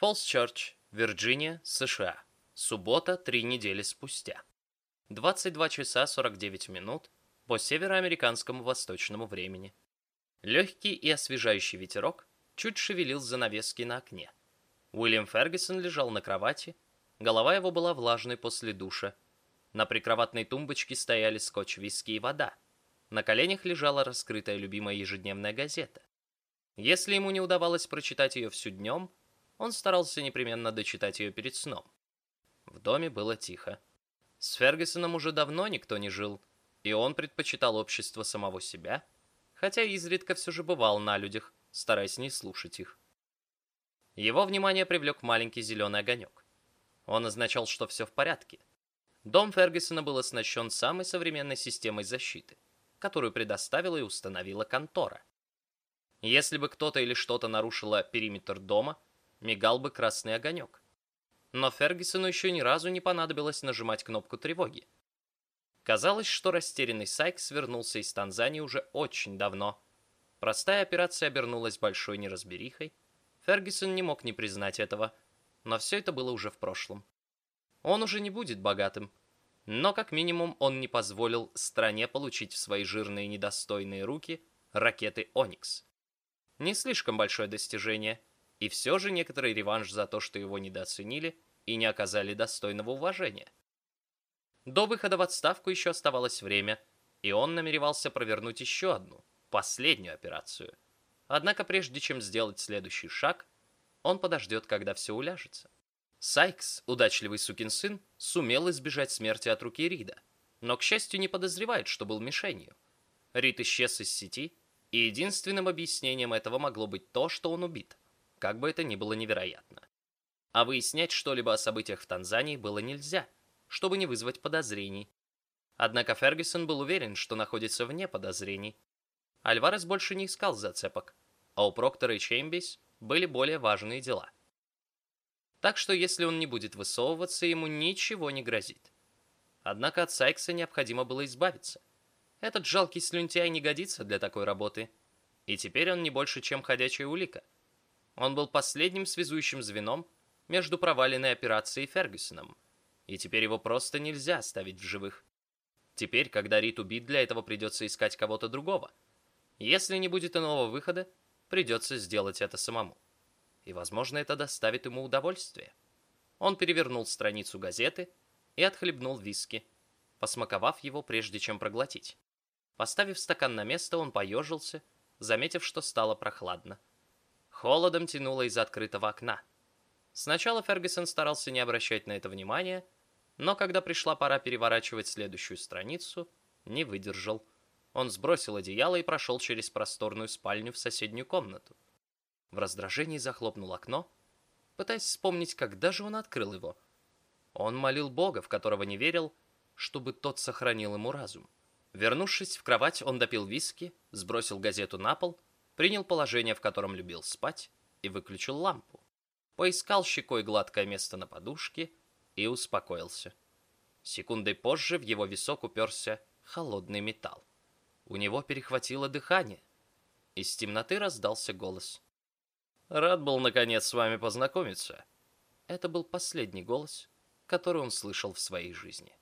Фолс-Чорч, Вирджиния, США. Суббота, три недели спустя. 22 часа 49 минут по североамериканскому восточному времени. Легкий и освежающий ветерок чуть шевелил занавески на окне. Уильям Фергюсон лежал на кровати, голова его была влажной после душа. На прикроватной тумбочке стояли скотч, виски и вода. На коленях лежала раскрытая любимая ежедневная газета. Если ему не удавалось прочитать ее всю днем, он старался непременно дочитать ее перед сном. В доме было тихо. С Фергюсоном уже давно никто не жил, и он предпочитал общество самого себя, хотя изредка все же бывал на людях, стараясь не слушать их. Его внимание привлек маленький зеленый огонек. Он означал, что все в порядке. Дом Фергюсона был оснащен самой современной системой защиты, которую предоставила и установила контора. Если бы кто-то или что-то нарушило периметр дома, мигал бы красный огонек. Но Фергюсону еще ни разу не понадобилось нажимать кнопку тревоги. Казалось, что растерянный Сайкс вернулся из Танзании уже очень давно. Простая операция обернулась большой неразберихой. Фергюсон не мог не признать этого, но все это было уже в прошлом. Он уже не будет богатым, но как минимум он не позволил стране получить в свои жирные недостойные руки ракеты «Оникс». Не слишком большое достижение, и все же некоторый реванш за то, что его недооценили и не оказали достойного уважения. До выхода в отставку еще оставалось время, и он намеревался провернуть еще одну, последнюю операцию. Однако прежде чем сделать следующий шаг, он подождет, когда все уляжется. Сайкс, удачливый сукин сын, сумел избежать смерти от руки Рида, но, к счастью, не подозревает, что был мишенью. Рид исчез из сети, и единственным объяснением этого могло быть то, что он убит, как бы это ни было невероятно. А выяснять что-либо о событиях в Танзании было нельзя, чтобы не вызвать подозрений. Однако Фергюсон был уверен, что находится вне подозрений. Альварес больше не искал зацепок, а у Проктора и Чеймберс были более важные дела. Так что если он не будет высовываться, ему ничего не грозит. Однако от Сайкса необходимо было избавиться. Этот жалкий слюнтяй не годится для такой работы. И теперь он не больше, чем ходячая улика. Он был последним связующим звеном между проваленной операцией и Фергюсоном. И теперь его просто нельзя оставить в живых. Теперь, когда Рит убит, для этого придется искать кого-то другого. Если не будет иного выхода, придется сделать это самому. И, возможно, это доставит ему удовольствие. Он перевернул страницу газеты и отхлебнул виски, посмаковав его, прежде чем проглотить. Поставив стакан на место, он поежился, заметив, что стало прохладно. Холодом тянуло из открытого окна. Сначала Фергюсон старался не обращать на это внимания, но когда пришла пора переворачивать следующую страницу, не выдержал. Он сбросил одеяло и прошел через просторную спальню в соседнюю комнату. В раздражении захлопнул окно, пытаясь вспомнить, когда же он открыл его. Он молил Бога, в которого не верил, чтобы тот сохранил ему разум. Вернувшись в кровать, он допил виски, сбросил газету на пол, принял положение, в котором любил спать, и выключил лампу. Поискал щекой гладкое место на подушке и успокоился. Секундой позже в его висок уперся холодный металл. У него перехватило дыхание. Из темноты раздался голос. «Рад был, наконец, с вами познакомиться». Это был последний голос, который он слышал в своей жизни.